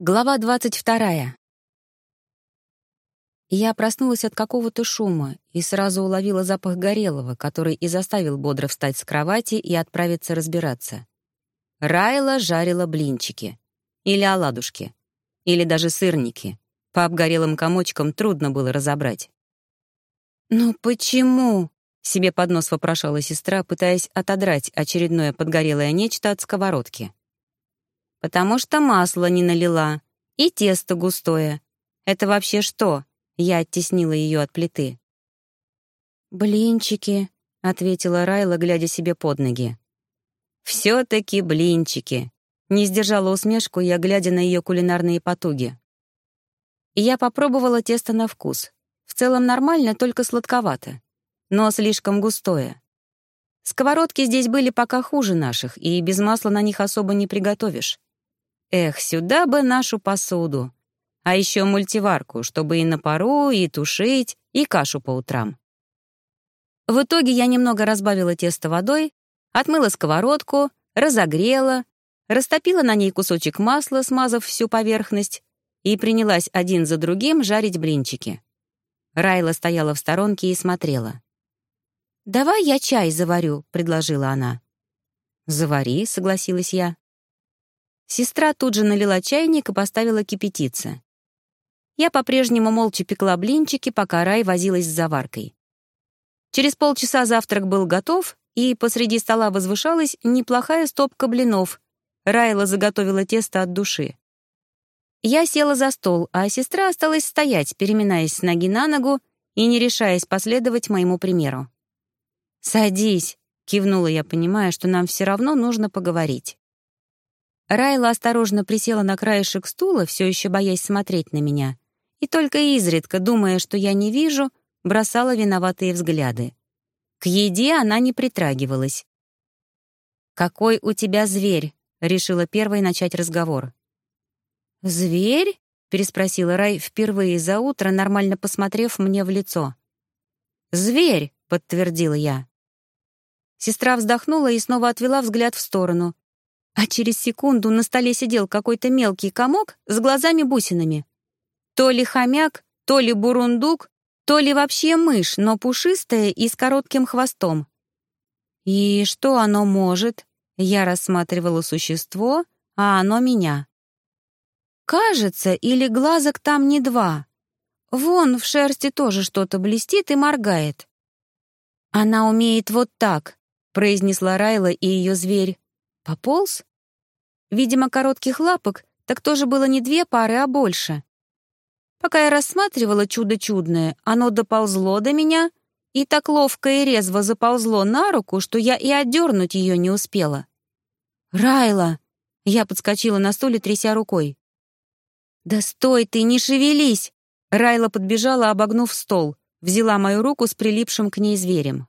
Глава двадцать вторая. Я проснулась от какого-то шума и сразу уловила запах горелого, который и заставил бодро встать с кровати и отправиться разбираться. Райла жарила блинчики. Или оладушки. Или даже сырники. По обгорелым комочкам трудно было разобрать. «Ну почему?» — себе под нос вопрошала сестра, пытаясь отодрать очередное подгорелое нечто от сковородки потому что масло не налила, и тесто густое. Это вообще что?» Я оттеснила ее от плиты. «Блинчики», — ответила Райла, глядя себе под ноги. «Все-таки блинчики», — не сдержала усмешку я, глядя на ее кулинарные потуги. И я попробовала тесто на вкус. В целом нормально, только сладковато. Но слишком густое. Сковородки здесь были пока хуже наших, и без масла на них особо не приготовишь. Эх, сюда бы нашу посуду. А еще мультиварку, чтобы и на пару, и тушить, и кашу по утрам. В итоге я немного разбавила тесто водой, отмыла сковородку, разогрела, растопила на ней кусочек масла, смазав всю поверхность, и принялась один за другим жарить блинчики. Райла стояла в сторонке и смотрела. «Давай я чай заварю», — предложила она. «Завари», — согласилась я. Сестра тут же налила чайник и поставила кипятиться. Я по-прежнему молча пекла блинчики, пока Рай возилась с заваркой. Через полчаса завтрак был готов, и посреди стола возвышалась неплохая стопка блинов. Райла заготовила тесто от души. Я села за стол, а сестра осталась стоять, переминаясь с ноги на ногу и не решаясь последовать моему примеру. «Садись», — кивнула я, понимая, что нам все равно нужно поговорить. Райла осторожно присела на краешек стула, все еще боясь смотреть на меня, и только изредка, думая, что я не вижу, бросала виноватые взгляды. К еде она не притрагивалась. «Какой у тебя зверь?» — решила первой начать разговор. «Зверь?» — переспросила Рай впервые за утро, нормально посмотрев мне в лицо. «Зверь!» — подтвердила я. Сестра вздохнула и снова отвела взгляд в сторону, а через секунду на столе сидел какой-то мелкий комок с глазами-бусинами. То ли хомяк, то ли бурундук, то ли вообще мышь, но пушистая и с коротким хвостом. И что оно может? Я рассматривала существо, а оно меня. Кажется, или глазок там не два. Вон в шерсти тоже что-то блестит и моргает. «Она умеет вот так», — произнесла Райла и ее зверь. «Пополз?» Видимо, коротких лапок так тоже было не две пары, а больше. Пока я рассматривала чудо чудное, оно доползло до меня и так ловко и резво заползло на руку, что я и отдернуть ее не успела. «Райла!» — я подскочила на стуле, тряся рукой. «Да стой ты, не шевелись!» Райла подбежала, обогнув стол, взяла мою руку с прилипшим к ней зверем.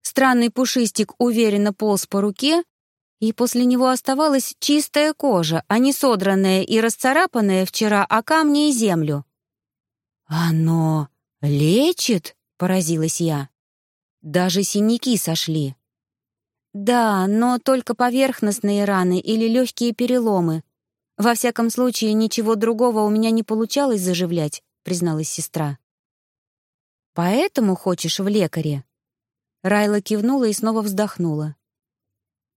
Странный пушистик уверенно полз по руке, и после него оставалась чистая кожа, а не содранная и расцарапанная вчера о камни и землю. «Оно лечит?» — поразилась я. Даже синяки сошли. «Да, но только поверхностные раны или легкие переломы. Во всяком случае, ничего другого у меня не получалось заживлять», — призналась сестра. «Поэтому хочешь в лекаре?» Райла кивнула и снова вздохнула.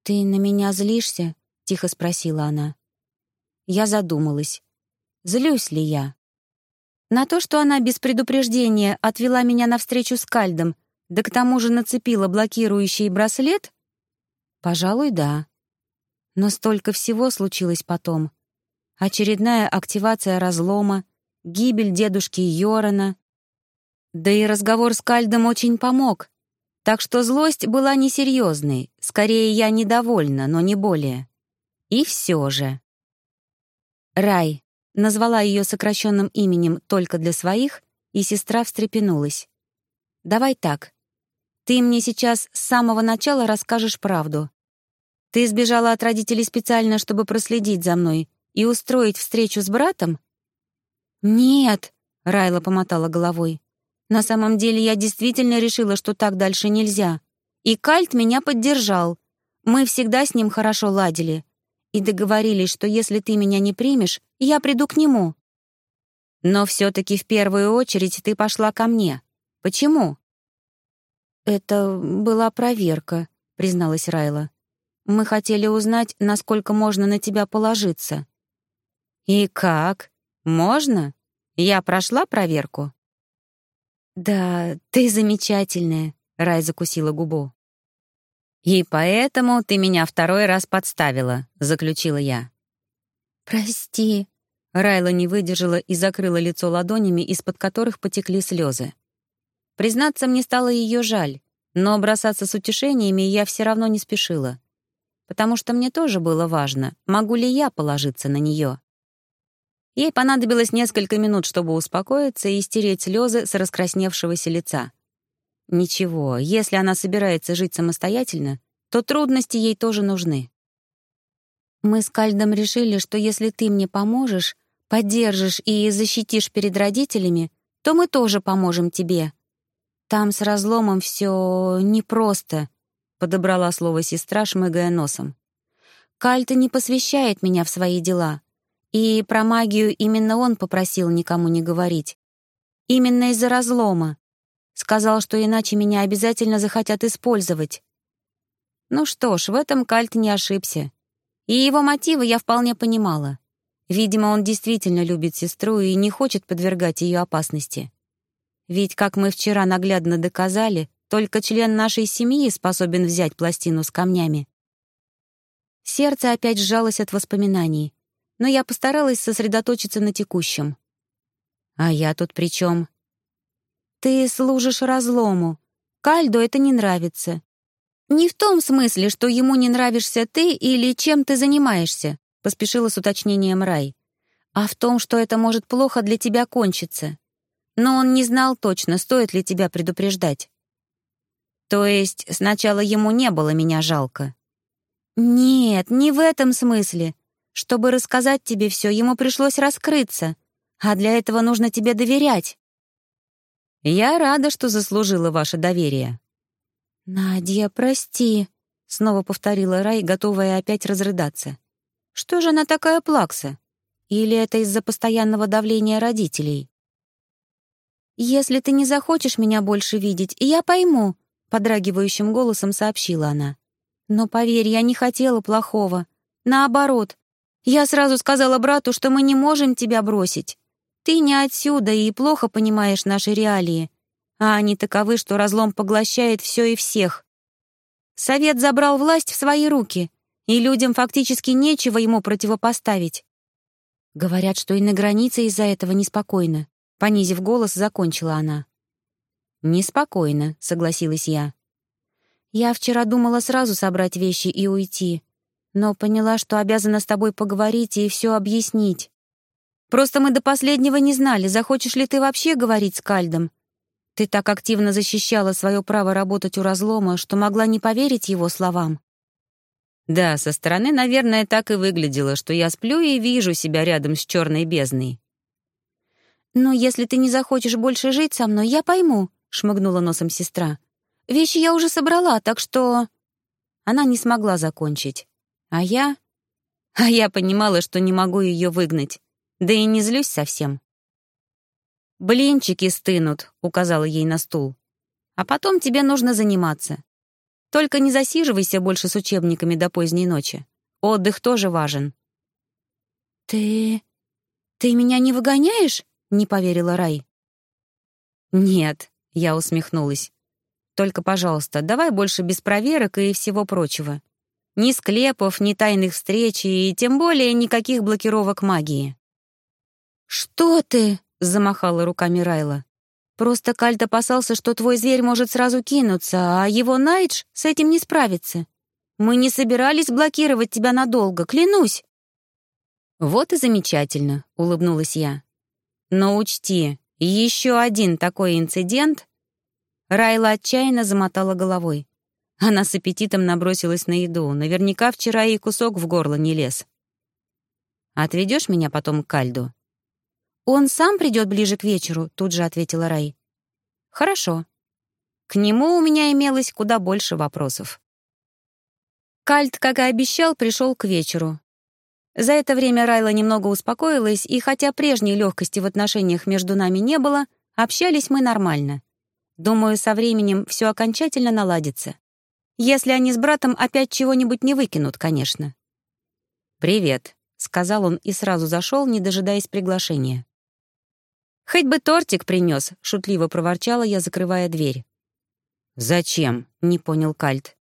«Ты на меня злишься?» — тихо спросила она. Я задумалась. Злюсь ли я? На то, что она без предупреждения отвела меня навстречу с Кальдом, да к тому же нацепила блокирующий браслет? Пожалуй, да. Но столько всего случилось потом. Очередная активация разлома, гибель дедушки Йорана. Да и разговор с Кальдом очень помог. Так что злость была несерьезной, скорее я недовольна, но не более. И все же. Рай назвала ее сокращенным именем только для своих, и сестра встрепенулась. «Давай так. Ты мне сейчас с самого начала расскажешь правду. Ты сбежала от родителей специально, чтобы проследить за мной и устроить встречу с братом?» «Нет», — Райла помотала головой. На самом деле я действительно решила, что так дальше нельзя. И Кальт меня поддержал. Мы всегда с ним хорошо ладили. и договорились, что если ты меня не примешь, я приду к нему. Но все-таки в первую очередь ты пошла ко мне. Почему?» «Это была проверка», — призналась Райла. «Мы хотели узнать, насколько можно на тебя положиться». «И как? Можно? Я прошла проверку?» «Да, ты замечательная», — Рай закусила губу. «И поэтому ты меня второй раз подставила», — заключила я. «Прости», Райла не выдержала и закрыла лицо ладонями, из-под которых потекли слезы. Признаться, мне стало ее жаль, но бросаться с утешениями я все равно не спешила, потому что мне тоже было важно, могу ли я положиться на нее. Ей понадобилось несколько минут, чтобы успокоиться и стереть слезы с раскрасневшегося лица. Ничего, если она собирается жить самостоятельно, то трудности ей тоже нужны. Мы с Кальдом решили, что если ты мне поможешь, поддержишь и защитишь перед родителями, то мы тоже поможем тебе. Там с разломом все непросто», — подобрала слово сестра, шмыгая носом. «Кальта не посвящает меня в свои дела, и про магию именно он попросил никому не говорить. Именно из-за разлома. Сказал, что иначе меня обязательно захотят использовать. Ну что ж, в этом Кальт не ошибся. И его мотивы я вполне понимала. Видимо, он действительно любит сестру и не хочет подвергать ее опасности. Ведь, как мы вчера наглядно доказали, только член нашей семьи способен взять пластину с камнями. Сердце опять сжалось от воспоминаний, но я постаралась сосредоточиться на текущем. А я тут при чем? Ты служишь разлому. Кальдо это не нравится. Не в том смысле, что ему не нравишься ты или чем ты занимаешься поспешила с уточнением Рай. «А в том, что это может плохо для тебя кончиться. Но он не знал точно, стоит ли тебя предупреждать». «То есть сначала ему не было меня жалко?» «Нет, не в этом смысле. Чтобы рассказать тебе все, ему пришлось раскрыться, а для этого нужно тебе доверять». «Я рада, что заслужила ваше доверие». «Надя, прости», — снова повторила Рай, готовая опять разрыдаться. Что же она такая плакса? Или это из-за постоянного давления родителей? «Если ты не захочешь меня больше видеть, я пойму», — подрагивающим голосом сообщила она. «Но поверь, я не хотела плохого. Наоборот, я сразу сказала брату, что мы не можем тебя бросить. Ты не отсюда и плохо понимаешь наши реалии, а они таковы, что разлом поглощает все и всех. Совет забрал власть в свои руки, и людям фактически нечего ему противопоставить. Говорят, что и на границе из-за этого неспокойно. Понизив голос, закончила она. «Неспокойно», — согласилась я. «Я вчера думала сразу собрать вещи и уйти, но поняла, что обязана с тобой поговорить и все объяснить. Просто мы до последнего не знали, захочешь ли ты вообще говорить с Кальдом. Ты так активно защищала свое право работать у разлома, что могла не поверить его словам. Да, со стороны, наверное, так и выглядело, что я сплю и вижу себя рядом с черной бездной. «Но если ты не захочешь больше жить со мной, я пойму», — шмыгнула носом сестра. «Вещи я уже собрала, так что...» Она не смогла закончить. А я... А я понимала, что не могу ее выгнать. Да и не злюсь совсем. «Блинчики стынут», — указала ей на стул. «А потом тебе нужно заниматься. Только не засиживайся больше с учебниками до поздней ночи. Отдых тоже важен». «Ты... ты меня не выгоняешь?» — не поверила Рай. «Нет», — я усмехнулась. «Только, пожалуйста, давай больше без проверок и всего прочего. Ни склепов, ни тайных встреч и тем более никаких блокировок магии». «Что ты?» — замахала руками Райла. Просто Кальт опасался, что твой зверь может сразу кинуться, а его Найдж с этим не справится. Мы не собирались блокировать тебя надолго, клянусь». «Вот и замечательно», — улыбнулась я. «Но учти, еще один такой инцидент...» Райла отчаянно замотала головой. Она с аппетитом набросилась на еду. Наверняка вчера ей кусок в горло не лез. «Отведешь меня потом к Кальду?» «Он сам придет ближе к вечеру», — тут же ответила Рай. «Хорошо. К нему у меня имелось куда больше вопросов». Кальт, как и обещал, пришел к вечеру. За это время Райла немного успокоилась, и хотя прежней легкости в отношениях между нами не было, общались мы нормально. Думаю, со временем все окончательно наладится. Если они с братом опять чего-нибудь не выкинут, конечно. «Привет», — сказал он и сразу зашел, не дожидаясь приглашения. «Хоть бы тортик принес», — шутливо проворчала я, закрывая дверь. «Зачем?» — не понял Кальт.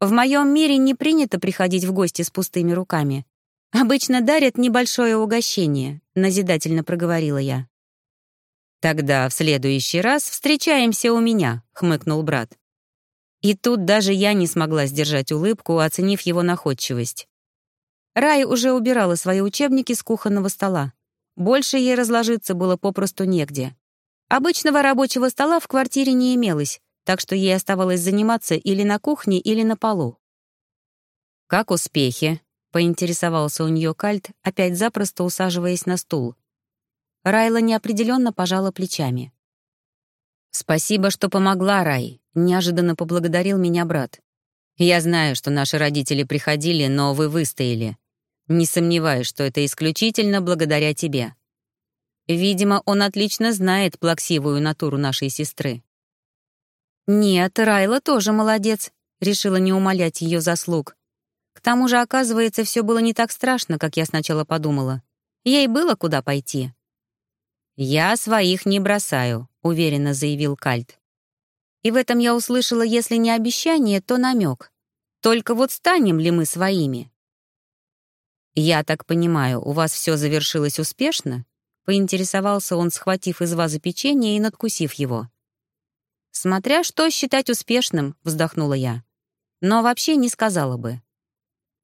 «В моем мире не принято приходить в гости с пустыми руками. Обычно дарят небольшое угощение», — назидательно проговорила я. «Тогда в следующий раз встречаемся у меня», — хмыкнул брат. И тут даже я не смогла сдержать улыбку, оценив его находчивость. Рай уже убирала свои учебники с кухонного стола. Больше ей разложиться было попросту негде. Обычного рабочего стола в квартире не имелось, так что ей оставалось заниматься или на кухне, или на полу. «Как успехи?» — поинтересовался у нее Кальт, опять запросто усаживаясь на стул. Райла неопределенно пожала плечами. «Спасибо, что помогла, Рай», — неожиданно поблагодарил меня брат. «Я знаю, что наши родители приходили, но вы выстояли. Не сомневаюсь, что это исключительно благодаря тебе. Видимо, он отлично знает плаксивую натуру нашей сестры». «Нет, Райла тоже молодец», — решила не умолять ее заслуг. К тому же, оказывается, все было не так страшно, как я сначала подумала. Ей было куда пойти. «Я своих не бросаю», — уверенно заявил Кальт. И в этом я услышала, если не обещание, то намек. Только вот станем ли мы своими? «Я так понимаю, у вас все завершилось успешно?» — поинтересовался он, схватив из вазы печенье и надкусив его. «Смотря что считать успешным», — вздохнула я. «Но вообще не сказала бы.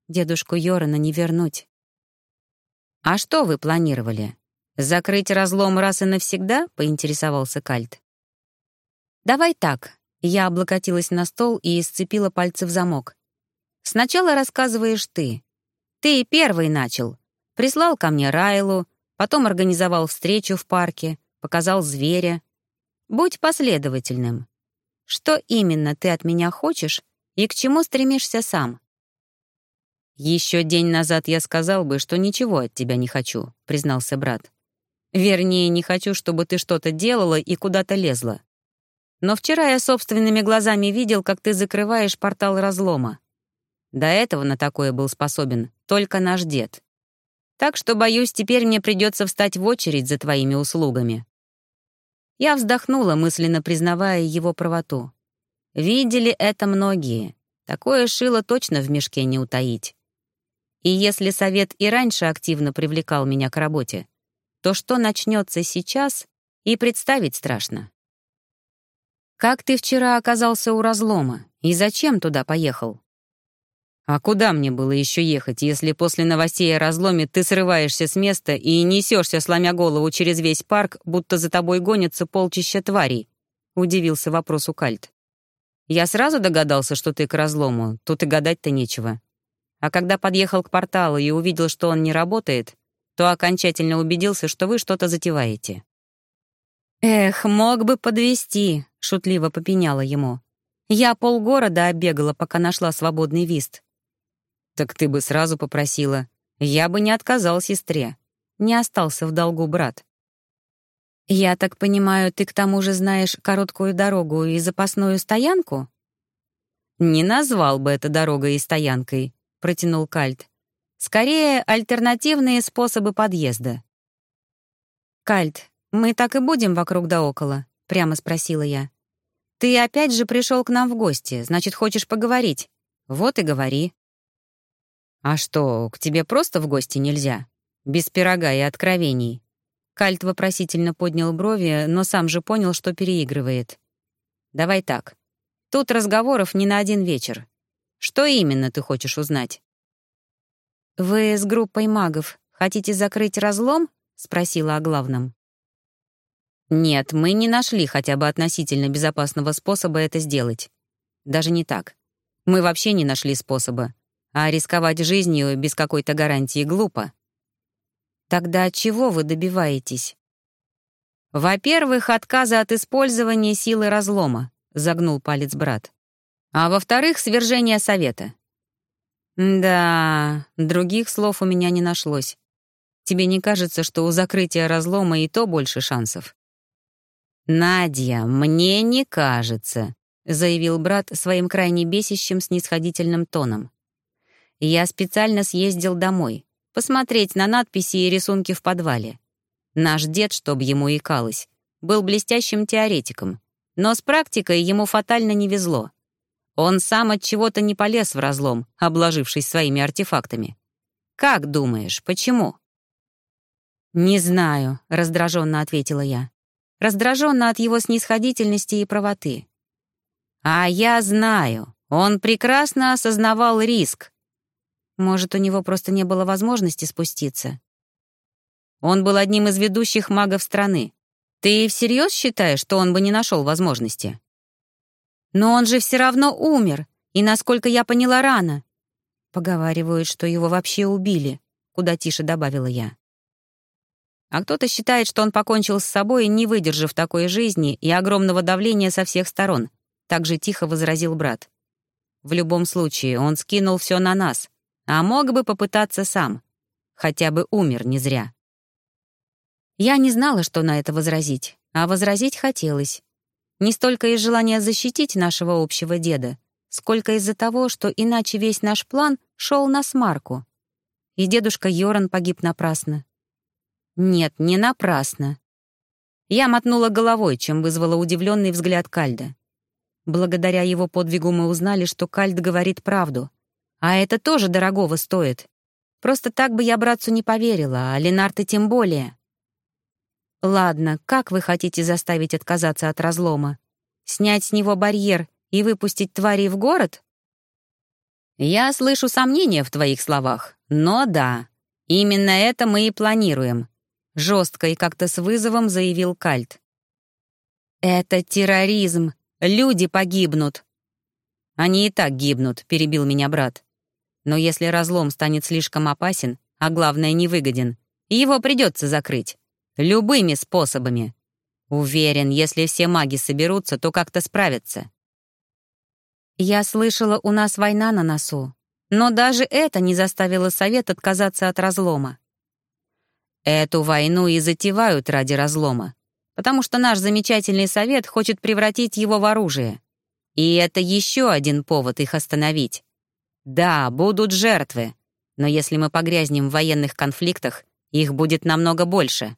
Дедушку Йорана не вернуть». «А что вы планировали? «Закрыть разлом раз и навсегда?» — поинтересовался Кальт. «Давай так». Я облокотилась на стол и сцепила пальцы в замок. «Сначала рассказываешь ты. Ты первый начал. Прислал ко мне Райлу, потом организовал встречу в парке, показал зверя. Будь последовательным. Что именно ты от меня хочешь и к чему стремишься сам?» «Еще день назад я сказал бы, что ничего от тебя не хочу», — признался брат. Вернее, не хочу, чтобы ты что-то делала и куда-то лезла. Но вчера я собственными глазами видел, как ты закрываешь портал разлома. До этого на такое был способен только наш дед. Так что, боюсь, теперь мне придется встать в очередь за твоими услугами». Я вздохнула, мысленно признавая его правоту. Видели это многие. Такое шило точно в мешке не утаить. И если совет и раньше активно привлекал меня к работе, то что начнется сейчас, и представить страшно. «Как ты вчера оказался у разлома? И зачем туда поехал?» «А куда мне было еще ехать, если после новостей о разломе ты срываешься с места и несешься, сломя голову через весь парк, будто за тобой гонятся полчища тварей?» — удивился вопросу Кальт. «Я сразу догадался, что ты к разлому, тут и гадать-то нечего. А когда подъехал к порталу и увидел, что он не работает, то окончательно убедился, что вы что-то затеваете». «Эх, мог бы подвести, шутливо попеняла ему. «Я полгорода обегала, пока нашла свободный вист». «Так ты бы сразу попросила. Я бы не отказал сестре. Не остался в долгу брат». «Я так понимаю, ты к тому же знаешь короткую дорогу и запасную стоянку?» «Не назвал бы это дорогой и стоянкой», — протянул Кальт. Скорее, альтернативные способы подъезда. «Кальт, мы так и будем вокруг да около?» — прямо спросила я. «Ты опять же пришел к нам в гости, значит, хочешь поговорить? Вот и говори». «А что, к тебе просто в гости нельзя? Без пирога и откровений?» Кальт вопросительно поднял брови, но сам же понял, что переигрывает. «Давай так. Тут разговоров не на один вечер. Что именно ты хочешь узнать?» «Вы с группой магов хотите закрыть разлом?» — спросила о главном. «Нет, мы не нашли хотя бы относительно безопасного способа это сделать. Даже не так. Мы вообще не нашли способа. А рисковать жизнью без какой-то гарантии глупо. Тогда чего вы добиваетесь? Во-первых, отказа от использования силы разлома, загнул палец брат. А во-вторых, свержение совета. Да, других слов у меня не нашлось. Тебе не кажется, что у закрытия разлома и то больше шансов? «Надя, мне не кажется», — заявил брат своим крайне бесящим снисходительным тоном. «Я специально съездил домой, посмотреть на надписи и рисунки в подвале. Наш дед, чтоб ему икалось, был блестящим теоретиком, но с практикой ему фатально не везло. Он сам от чего-то не полез в разлом, обложившись своими артефактами. Как думаешь, почему? «Не знаю», — раздраженно ответила я. Раздраженно от его снисходительности и правоты. «А я знаю. Он прекрасно осознавал риск. Может, у него просто не было возможности спуститься? Он был одним из ведущих магов страны. Ты всерьез считаешь, что он бы не нашел возможности? Но он же все равно умер, и, насколько я поняла, рано. Поговаривают, что его вообще убили, куда тише добавила я. А кто-то считает, что он покончил с собой, не выдержав такой жизни и огромного давления со всех сторон, так же тихо возразил брат. В любом случае, он скинул все на нас, а мог бы попытаться сам. Хотя бы умер не зря. Я не знала, что на это возразить, а возразить хотелось. Не столько из желания защитить нашего общего деда, сколько из-за того, что иначе весь наш план шел на смарку. И дедушка Йоран погиб напрасно. Нет, не напрасно. Я мотнула головой, чем вызвала удивленный взгляд Кальда. Благодаря его подвигу мы узнали, что Кальд говорит правду. А это тоже дорогого стоит. Просто так бы я братцу не поверила, а Ленарта тем более. Ладно, как вы хотите заставить отказаться от разлома? Снять с него барьер и выпустить тварей в город? Я слышу сомнения в твоих словах, но да, именно это мы и планируем. Жестко и как-то с вызовом заявил Кальт. «Это терроризм. Люди погибнут». «Они и так гибнут», — перебил меня брат. «Но если разлом станет слишком опасен, а главное, невыгоден, его придется закрыть. Любыми способами. Уверен, если все маги соберутся, то как-то справятся. Я слышала, у нас война на носу. Но даже это не заставило Совет отказаться от разлома. Эту войну и затевают ради разлома, потому что наш замечательный Совет хочет превратить его в оружие. И это еще один повод их остановить. Да, будут жертвы, но если мы погрязнем в военных конфликтах, их будет намного больше.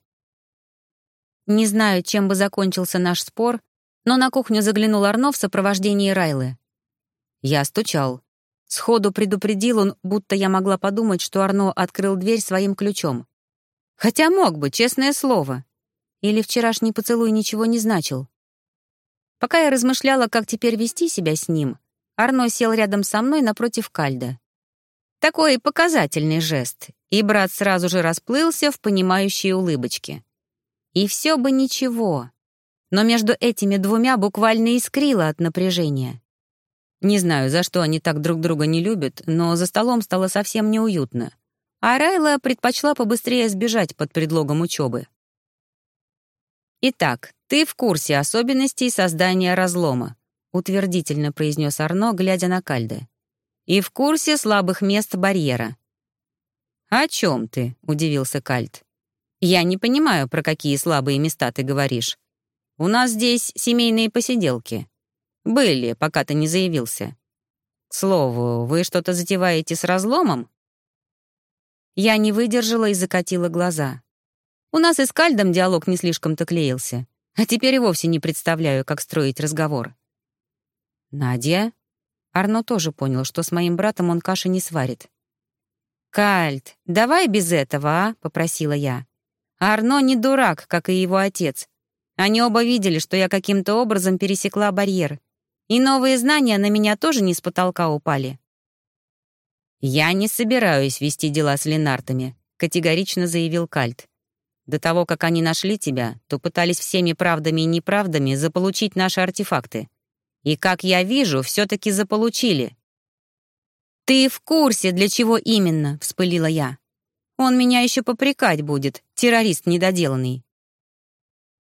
Не знаю, чем бы закончился наш спор, но на кухню заглянул Арно в сопровождении Райлы. Я стучал. Сходу предупредил он, будто я могла подумать, что Арно открыл дверь своим ключом. Хотя мог бы, честное слово. Или вчерашний поцелуй ничего не значил. Пока я размышляла, как теперь вести себя с ним, Арно сел рядом со мной напротив Кальда. Такой показательный жест, и брат сразу же расплылся в понимающей улыбочке. И все бы ничего. Но между этими двумя буквально искрило от напряжения. Не знаю, за что они так друг друга не любят, но за столом стало совсем неуютно. А Райла предпочла побыстрее сбежать под предлогом учебы. «Итак, ты в курсе особенностей создания разлома», утвердительно произнес Арно, глядя на Кальде. «И в курсе слабых мест барьера». «О чем ты?» — удивился Кальд. «Я не понимаю, про какие слабые места ты говоришь. У нас здесь семейные посиделки. Были, пока ты не заявился. К слову, вы что-то затеваете с разломом?» Я не выдержала и закатила глаза. У нас и с Кальдом диалог не слишком-то клеился, а теперь и вовсе не представляю, как строить разговор. «Надя?» Арно тоже понял, что с моим братом он каши не сварит. «Кальд, давай без этого, а?» — попросила я. Арно не дурак, как и его отец. Они оба видели, что я каким-то образом пересекла барьер. И новые знания на меня тоже не с потолка упали. «Я не собираюсь вести дела с Ленартами», — категорично заявил Кальт. «До того, как они нашли тебя, то пытались всеми правдами и неправдами заполучить наши артефакты. И, как я вижу, все-таки заполучили». «Ты в курсе, для чего именно?» — вспылила я. Он меня еще попрекать будет, террорист недоделанный».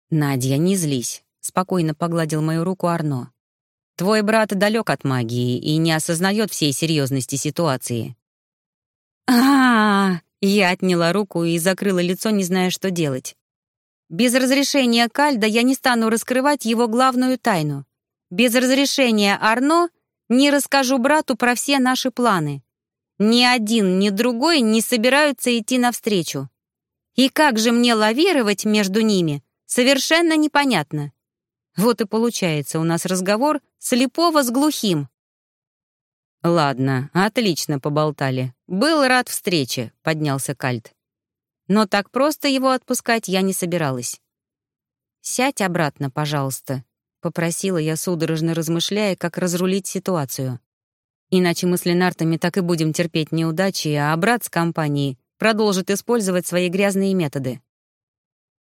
«Надя, не злись», — спокойно погладил мою руку Арно. «Твой брат далек от магии и не осознает всей серьезности ситуации. а, -а, -а Я отняла руку и закрыла лицо, не зная, что делать. Без разрешения Кальда я не стану раскрывать его главную тайну. Без разрешения Арно не расскажу брату про все наши планы. Ни один, ни другой не собираются идти навстречу. И как же мне лавировать между ними, совершенно непонятно. Вот и получается у нас разговор слепого с глухим. «Ладно, отлично поболтали. Был рад встрече», — поднялся Кальт. Но так просто его отпускать я не собиралась. «Сядь обратно, пожалуйста», — попросила я, судорожно размышляя, как разрулить ситуацию. Иначе мы с Ленартами так и будем терпеть неудачи, а брат с компанией продолжит использовать свои грязные методы.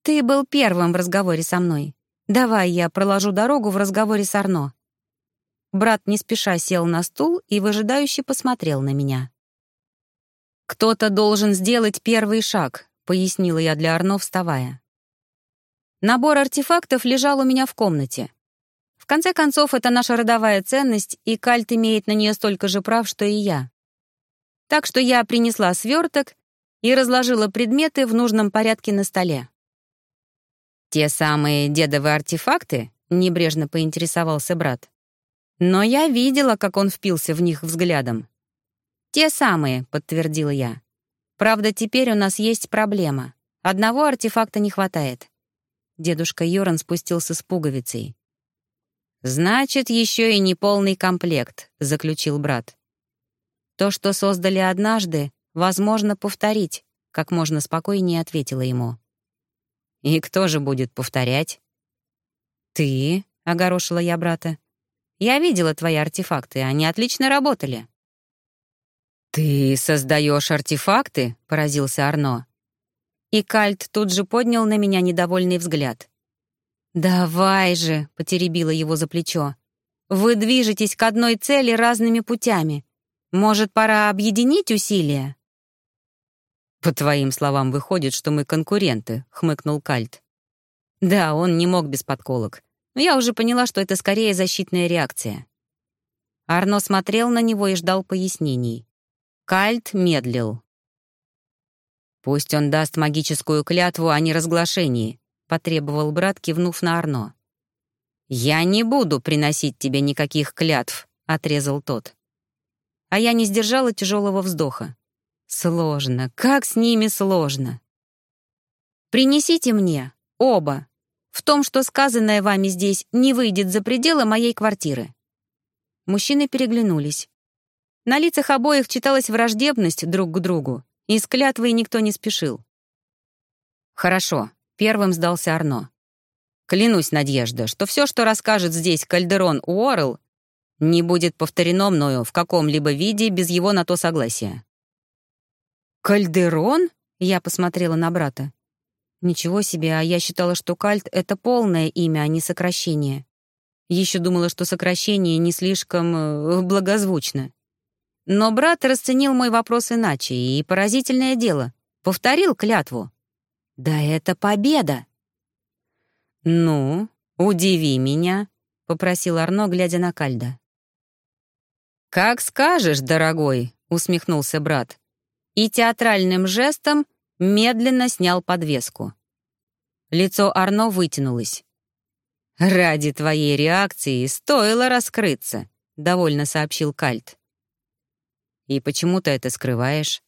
«Ты был первым в разговоре со мной. Давай я проложу дорогу в разговоре с Арно». Брат не спеша сел на стул и выжидающе посмотрел на меня. «Кто-то должен сделать первый шаг», — пояснила я для Арно, вставая. Набор артефактов лежал у меня в комнате. В конце концов, это наша родовая ценность, и Кальт имеет на нее столько же прав, что и я. Так что я принесла сверток и разложила предметы в нужном порядке на столе. «Те самые дедовые артефакты?» — небрежно поинтересовался брат. Но я видела, как он впился в них взглядом. «Те самые», — подтвердила я. «Правда, теперь у нас есть проблема. Одного артефакта не хватает». Дедушка Йоран спустился с пуговицей. «Значит, еще и не полный комплект», — заключил брат. «То, что создали однажды, возможно повторить», — как можно спокойнее ответила ему. «И кто же будет повторять?» «Ты», — огорошила я брата. Я видела твои артефакты, они отлично работали». «Ты создаешь артефакты?» — поразился Арно. И Кальт тут же поднял на меня недовольный взгляд. «Давай же!» — потеребила его за плечо. «Вы движетесь к одной цели разными путями. Может, пора объединить усилия?» «По твоим словам, выходит, что мы конкуренты», — хмыкнул Кальт. Да, он не мог без подколок но я уже поняла, что это скорее защитная реакция. Арно смотрел на него и ждал пояснений. Кальт медлил. «Пусть он даст магическую клятву о неразглашении», — потребовал брат, кивнув на Арно. «Я не буду приносить тебе никаких клятв», — отрезал тот. А я не сдержала тяжелого вздоха. Сложно, как с ними сложно. «Принесите мне, оба», в том, что сказанное вами здесь не выйдет за пределы моей квартиры». Мужчины переглянулись. На лицах обоих читалась враждебность друг к другу, и с клятвой никто не спешил. «Хорошо», — первым сдался Арно. «Клянусь, Надежда, что все, что расскажет здесь Кальдерон Уоррелл, не будет повторено мною в каком-либо виде без его на то согласия». «Кальдерон?» — я посмотрела на брата. Ничего себе, а я считала, что кальт — это полное имя, а не сокращение. Еще думала, что сокращение не слишком э, благозвучно. Но брат расценил мой вопрос иначе, и поразительное дело. Повторил клятву. «Да это победа!» «Ну, удиви меня», — попросил Арно, глядя на Кальда. «Как скажешь, дорогой», — усмехнулся брат. И театральным жестом медленно снял подвеску. Лицо Арно вытянулось. «Ради твоей реакции стоило раскрыться», — довольно сообщил Кальт. «И почему ты это скрываешь?»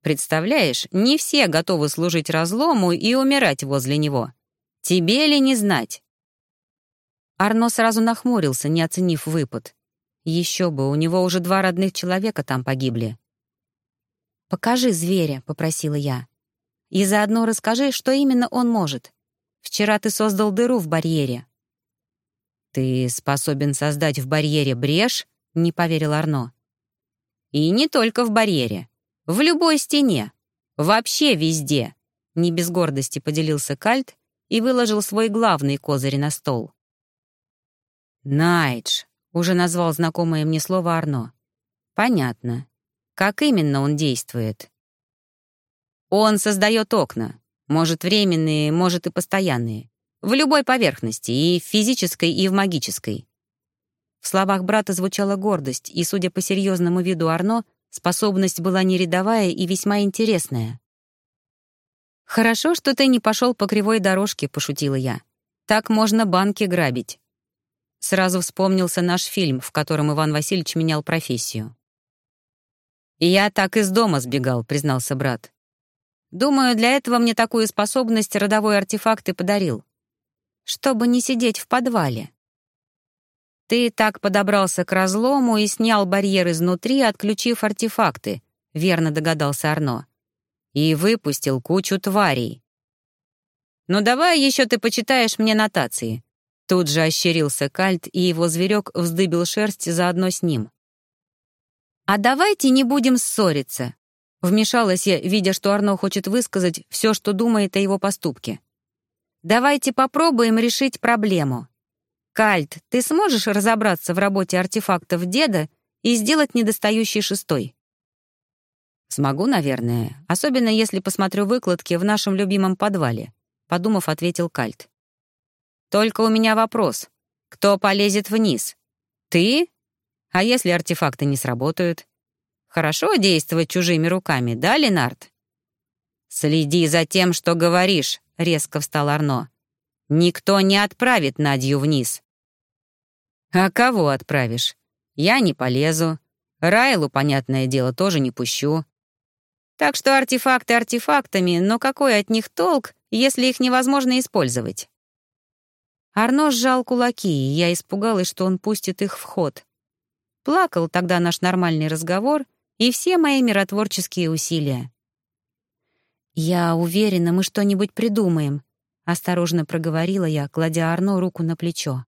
«Представляешь, не все готовы служить разлому и умирать возле него. Тебе ли не знать?» Арно сразу нахмурился, не оценив выпад. Еще бы, у него уже два родных человека там погибли. «Покажи зверя», — попросила я. «И заодно расскажи, что именно он может. Вчера ты создал дыру в барьере». «Ты способен создать в барьере брешь?» — не поверил Арно. «И не только в барьере. В любой стене. Вообще везде», — не без гордости поделился Кальт и выложил свой главный козырь на стол. «Найдж», — уже назвал знакомое мне слово Арно. «Понятно. Как именно он действует? Он создает окна, может, временные, может и постоянные, в любой поверхности, и в физической, и в магической. В словах брата звучала гордость, и, судя по серьезному виду Арно, Способность была не рядовая и весьма интересная. «Хорошо, что ты не пошел по кривой дорожке», — пошутила я. «Так можно банки грабить». Сразу вспомнился наш фильм, в котором Иван Васильевич менял профессию. «Я так из дома сбегал», — признался брат. «Думаю, для этого мне такую способность родовой артефакт и подарил. Чтобы не сидеть в подвале». «Ты так подобрался к разлому и снял барьер изнутри, отключив артефакты», — верно догадался Арно. «И выпустил кучу тварей». «Ну давай еще ты почитаешь мне нотации». Тут же ощерился кальт, и его зверек вздыбил шерсть заодно с ним. «А давайте не будем ссориться», — вмешалась я, видя, что Арно хочет высказать все, что думает о его поступке. «Давайте попробуем решить проблему. Кальт, ты сможешь разобраться в работе артефактов деда и сделать недостающий шестой?» «Смогу, наверное, особенно если посмотрю выкладки в нашем любимом подвале», — подумав, ответил Кальт. «Только у меня вопрос. Кто полезет вниз? Ты а если артефакты не сработают? Хорошо действовать чужими руками, да, Ленард? «Следи за тем, что говоришь», — резко встал Арно. «Никто не отправит Надью вниз». «А кого отправишь? Я не полезу. Райлу, понятное дело, тоже не пущу. Так что артефакты артефактами, но какой от них толк, если их невозможно использовать?» Арно сжал кулаки, и я испугалась, что он пустит их в ход. Плакал тогда наш нормальный разговор и все мои миротворческие усилия. «Я уверена, мы что-нибудь придумаем», — осторожно проговорила я, кладя Арно руку на плечо.